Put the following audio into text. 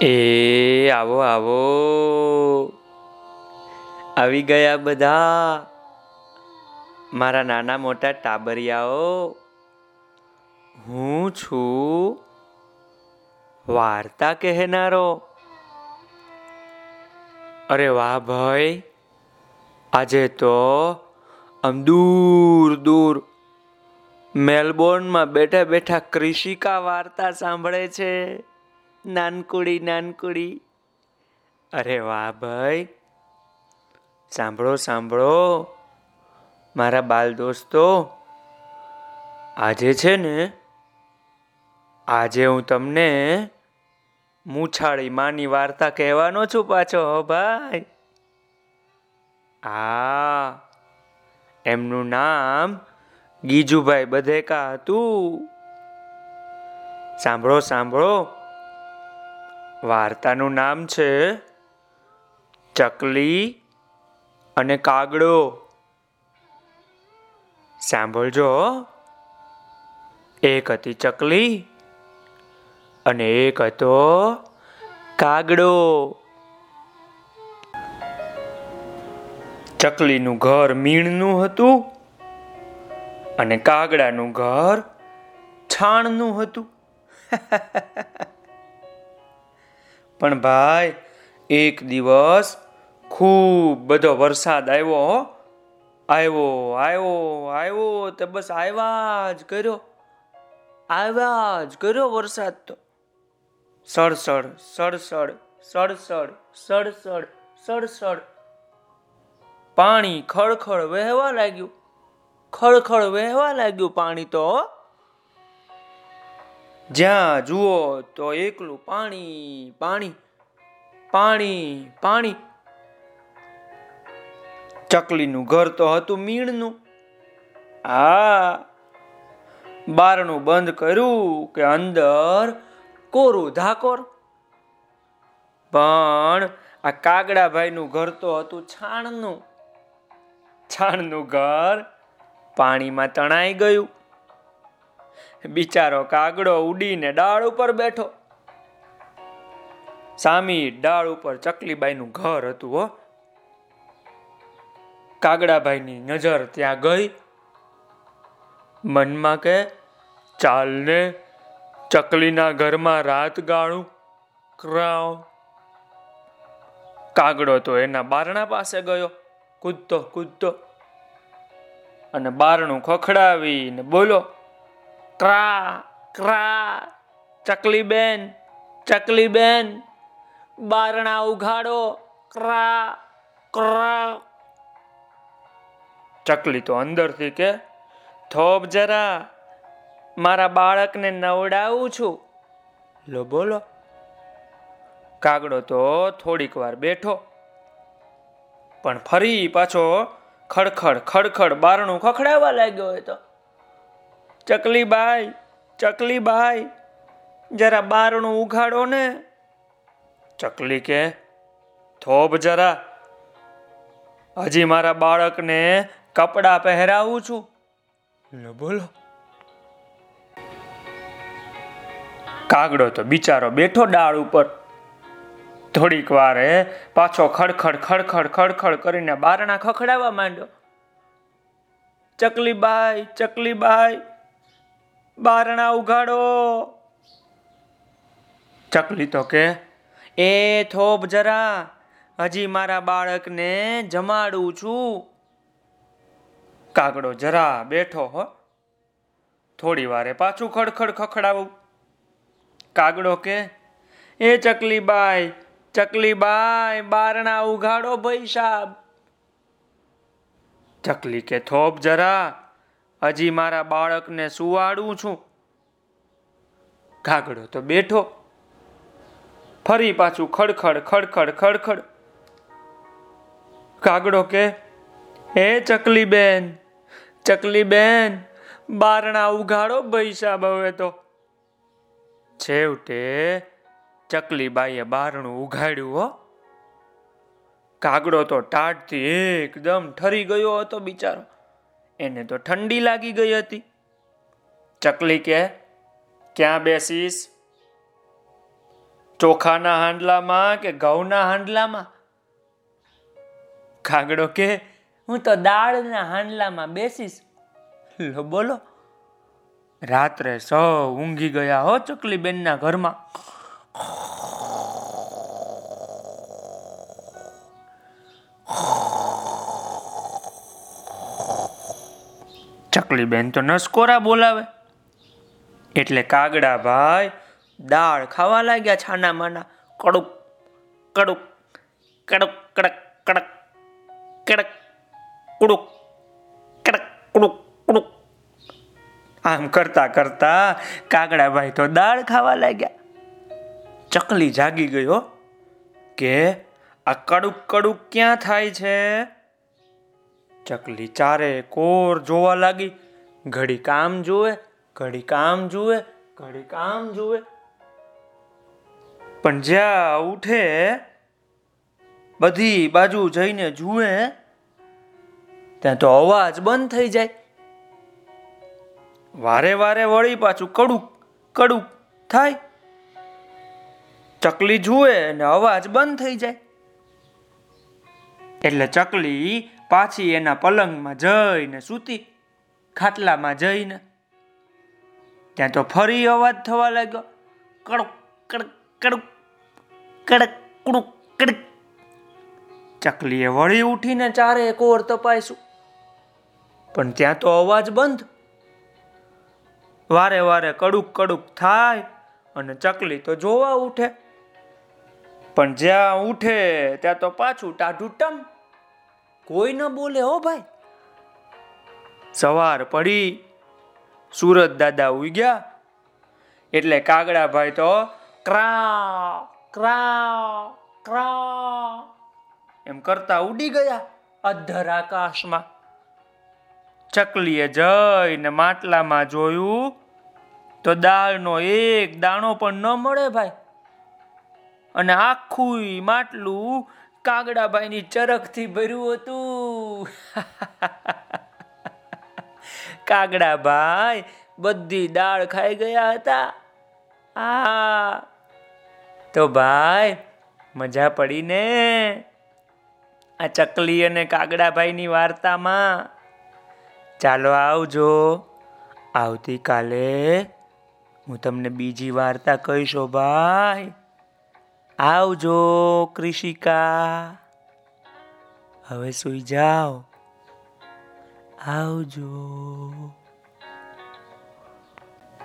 એ, આવો આવો. આવી ગયા બધા મારા નાના મોટા ટાબરિયાઓ. હું છું વાર્તા કહેનારો. અરે વાહ ભાઈ, આજે તો આમ દૂર દૂર મેલબોર્નમાં બેઠા બેઠા કૃષિકા વાર્તા સાંભળે છે. નાનકુડી નાનકુડી. અરે વાહ ભાઈ. સાંભળો સાંભળો. મારા બાલ દોસ્તો, આજે છે ને, આજે હું તમને મૂછાળી માની વાર્તા કહેવાનો છું પાછો, હો ભાઈ. હા એમનું નામ ગીજુભાઈ બધેકા હતું. સાંભળો સાંભળો. વાર્તાનું નામ છે ચકલી અને કાગડો. સાંભળજો, એક હતી ચકલી અને એક હતો કાગડો. ચકલીનું ઘર મીણનું હતું અને કાગડાનું ઘર છાણનું હતું. પણ ભાઈ, એક દિવસ ખૂબ બધો વરસાદ આવ્યો આવ્યો આવ્યો આવ્યો તો બસ આવ્યા જ કર્યો. આવ્યા જ કર્યો વરસાદ તો. સડસડ સડસડ સડસડ સડસડ સડસડ. પાણી ખળખળ વહેવા લાગ્યું. ખળખળ વહેવા લાગ્યું પાણી તો જ્યાં જુઓ તો એકલું પાણી પાણી પાણી પાણી. ચકલીનું ઘર તો હતું મીણનું. આ બારણું બંધ કર્યું કે અંદર કોરું ધાકોર. પણ આ કાગડાભાઈનું ઘર તો હતું છાણનું. છાણનું ઘર પાણીમાં તણાઈ ગયું. બિચારો કાગડો ઉડીને ડાળ ઉપર બેઠો. સામી ડાળ ઉપર ચકલીબાઈનું ઘર હતું, હો. કાગડાભાઈની નજર ત્યાં ગઈ. મનમાં કે, ચાલને ચકલીના ઘરમાં રાત ગાળું, ક્રાવ. કાગડો તો એના બારણા પાસે ગયો, કૂદતો કૂદતો. અને બારણું ખખડાવીને બોલો ક્રા ક્રા ચકલી બેન ચકલી બેન બારણા ઉઘાડો, ક્રા ક્રા. ચકલી તો અંદરથી કે થોપ જરા, મારા બાળકને નવડાવું છું. લો બોલો. કાગડો તો થોડીક વાર બેઠો. પણ ફરી પાછો ખડખડ ખડખડ બારણું ખખડાવવા લાગ્યો હોય તો. ચકલી બાઈ ચકલી બાઈ જરા બારણું ઉઘાડો ને. ચકલી કે, થોભ જરા, હજી મારા બાળકને કપડા પહેરાવું છું. બોલો. કાગડો તો બિચારો બેઠો ડાળ ઉપર. થોડીક વારે પાછો ખડખડ ખડખડ ખડખડ કરીને બારણા ખખડાવવા માંડ્યો. ચકલી ચકલીબાઈ ચકલી બાઈ બારણા ઉઘાડો. ચકલી તો કે? એ થોપ જરા હજી મારા બાળકને જમાડું છું. કાગડો જરા બેઠો હો. થોડી વારે પાછું ખડખડ ખખડાવું. કાગડો કે? એ ચકલી બાય ચકલી બાય બારણા ઉઘાડો ભાઈ સાહેબ ચકલી કે થોપ જરા હજી મારા બાળકને સુવાડું છું. ઘાઘડો તો બેઠો. ફરી પાછું ખડખડ ખડખડ ખડખડ. ઘાઘડો કે, હે ચકલી બેન ચકલી બેન બારણા ઉઘાડો સાહેબ હવે તો. છેવટે ચકલીબાઈએ બારણું ઉઘાડ્યું હો. કાગડો તો ટાટથી એકદમ ઠરી ગયો હતો બિચારો. એને તો ઠંડી લાગી ગઈ હતી. ચકલી કે, ક્યાં બેસીશ? ચોખાના હાંડલામાં કે ઘઉંના હાંડલામાં? કાગડો કે, હું તો દાળના હાંડલામાં બેસીશ. લો બોલો, રાત્રે સૌ ઊંઘી ગયા હો ચકલી બેનના ઘરમાં. ચકલી બેન તો નસકોરા બોલાવે. એટલે કાગડા ભાઈ, દાળ ખાવા લાગ્યા છાના માના કડુક કડુક, કડક કડક કડક કડક, કુડુક કડક, કુડુક કુડુક. આમ કરતા કરતા કાગડાભાઈ તો દાળ ખાવા લાગ્યા. ચકલી જાગી ગયો કે આ કડુક કડુક ક્યાં થાય છે? ચકલી ચારે કોર જોવા લાગી. ઘડી કામ જુએ, ઘડી કામ જુએ, ઘડી કામ જુએ. પણ જ્યાં ઉઠે, બધી બાજુ જઈને જુએ, ત્યાં તો અવાજ બંધ થઈ જાય. વારે વારે વળી પાછું કડુક કડુક થાય. ચકલી જુએ ને અવાજ બંધ થઈ જાય. એટલે ચકલી પાછી એના પલંગમાં જઈને સૂતી, ખાટલામાં જઈને ત્યાં તો ફરી અવાજ થવા લાગ્યો. કડક કડક કડક કડક કડક. ચકલીએ વળી ઉઠીને ચારે કોર તપાઈશું પણ ત્યાં તો અવાજ બંધ. વારે વારે કડુક કડુક થાય અને ચકલી તો જોવા ઉઠે. પણ જ્યાં ઉઠે ત્યાં તો પાછું ટાઢું ટમ કોઈ ન બોલે હો ભાઈ. સવાર પડી, સુરત દાદા ઉગ્યા એટલે કાગડા ભાઈ તો ક્રા ક્રા ક્રા એમ કરતા ઉડી ગયા અધર આકાશમાં. ચકલીએ જઈને માટલામાં જોયું તો દાળનો એક દાણો પણ ન મળે ભાઈ. અને આખું માટલું કાગડાભાઈની ચરખથી ભર્યું હતું. કાગડાભાઈ બધી દાળ ખાઈ ગયા હતા. આ તો ભાઈ, મજા પડી ને? આ ચકલી અને કાગડાભાઈની વાર્તામાં. ચાલો આવજો. આવતીકાલે હું તમને બીજી વાર્તા કહીશો ભાઈ. આવજો કૃષિકા. હવે સુઈ જાઓ. આવજો.